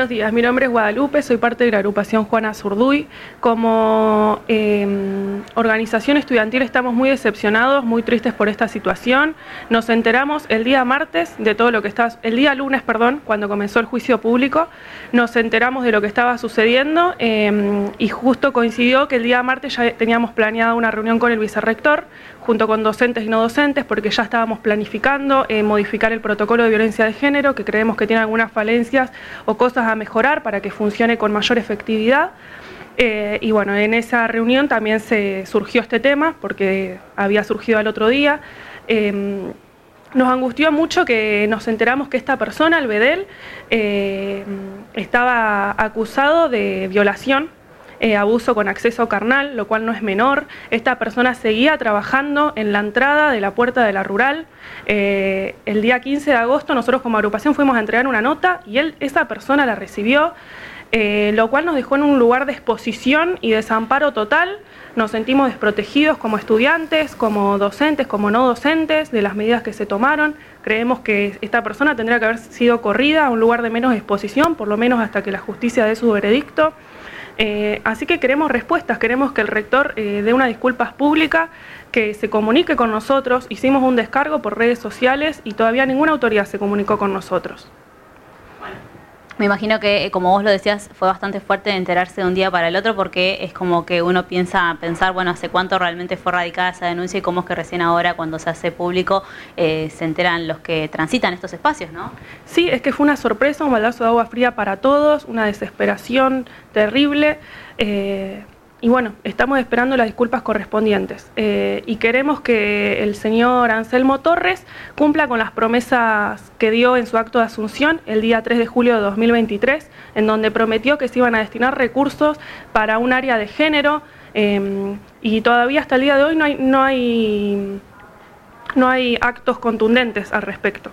Buenos días, mi nombre es Guadalupe, soy parte de la agrupación Juana Zurduy. Como em, organización estudiantil estamos muy decepcionados, muy tristes por esta situación. Nos enteramos el día martes de todo lo que estaba, el día lunes, perdón, cuando comenzó el juicio público, nos enteramos de lo que estaba sucediendo em, y justo coincidió que el día martes ya teníamos planeada una reunión con el vicerrector junto con docentes y no docentes, porque ya estábamos planificando eh, modificar el protocolo de violencia de género, que creemos que tiene algunas falencias o cosas a mejorar para que funcione con mayor efectividad. Eh, y bueno, en esa reunión también se surgió este tema, porque había surgido al otro día. Em, nos angustió mucho que nos enteramos que esta persona, el Bedel, eh, estaba acusado de violación eh, abuso con acceso carnal, lo cual no es menor. Esta persona seguía trabajando en la entrada de la puerta de la rural. Eh, el día 15 de agosto nosotros como agrupación fuimos a entregar una nota y él, esa persona la recibió, eh, lo cual nos dejó en un lugar de exposición y desamparo total. Nos sentimos desprotegidos como estudiantes, como docentes, como no docentes de las medidas que se tomaron. Creemos que esta persona tendría que haber sido corrida a un lugar de menos exposición, por lo menos hasta que la justicia dé su veredicto. Eh, así que queremos respuestas, queremos que el rector eh, dé una disculpas pública, que se comunique con nosotros. Hicimos un descargo por redes sociales y todavía ninguna autoridad se comunicó con nosotros. Me imagino que, eh, como vos lo decías, fue bastante fuerte enterarse de un día para el otro porque es como que uno piensa pensar, bueno, hace cuánto realmente fue radicada esa denuncia y cómo es que recién ahora, cuando se hace público, eh, se enteran los que transitan estos espacios, ¿no? Sí, es que fue una sorpresa, un baldazo de agua fría para todos, una desesperación terrible. Eh, y bueno, estamos esperando las disculpas correspondientes eh, y queremos que el señor Anselmo Torres cumpla con las promesas que dio en su acto de asunción el día 3 de julio de 2023, en donde prometió que se iban a destinar recursos para un área de género em, y todavía hasta el día de hoy no hay, no hay, no hay actos contundentes al respecto.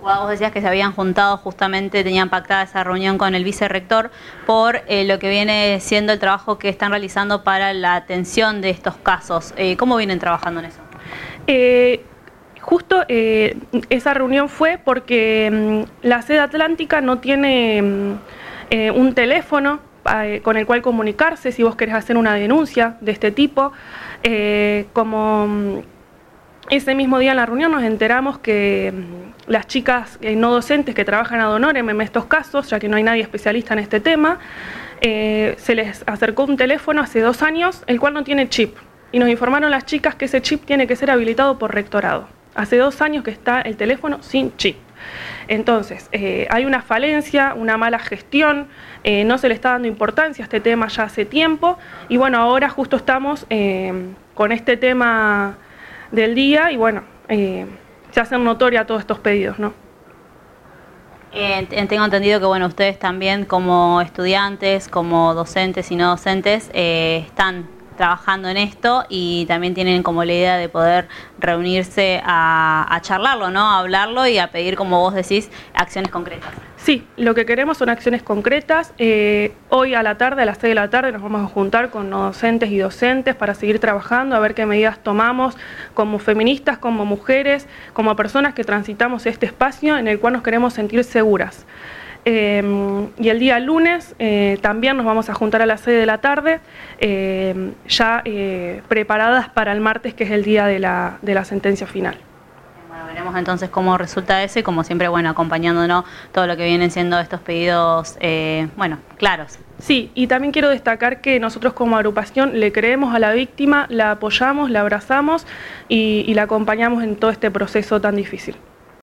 Vos decías que se habían juntado justamente, tenían pactada esa reunión con el vicerrector por eh, lo que viene siendo el trabajo que están realizando para la atención de estos casos. Eh, ¿Cómo vienen trabajando en eso? Eh, justo esa reunión fue porque mm, la sede atlántica no tiene mm, un teléfono con el cual comunicarse si vos querés hacer una denuncia de este tipo. como mm, ese mismo día en la reunión nos enteramos que las chicas eh, no docentes que trabajan a Donorem en estos casos, ya que no hay nadie especialista en este tema, eh, se les acercó un teléfono hace dos años, el cual no tiene chip. Y nos informaron las chicas que ese chip tiene que ser habilitado por rectorado. Hace dos años que está el teléfono sin chip. Entonces, eh, hay una falencia, una mala gestión, no se le está dando importancia a este tema ya hace tiempo. Y bueno, ahora justo estamos con este tema del día y bueno, se hacen notoria todos estos pedidos, ¿no? Eh, tengo entendido que bueno, ustedes también como estudiantes, como docentes y no docentes, eh, están trabajando en esto y también tienen como la idea de poder reunirse a, charlarlo, ¿no? A hablarlo y a pedir, como vos decís, acciones concretas. Sí, lo que queremos son acciones concretas. Eh, hoy a la tarde, a las 6 de la tarde, nos vamos a juntar con docentes y docentes para seguir trabajando, a ver qué medidas tomamos como feministas, como mujeres, como personas que transitamos este espacio en el cual nos queremos sentir seguras. Em, y el día lunes eh, también nos vamos a juntar a las 6 de la tarde, ya eh, preparadas para el martes, que es el día de la, de la sentencia final. Veremos entonces cómo resulta eso y como siempre, bueno, acompañándonos todo lo que vienen siendo estos pedidos, eh, bueno, claros. Sí, y también quiero destacar que nosotros como agrupación le creemos a la víctima, la apoyamos, la abrazamos y la acompañamos en todo este proceso tan difícil.